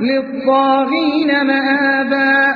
للطاغين مآبا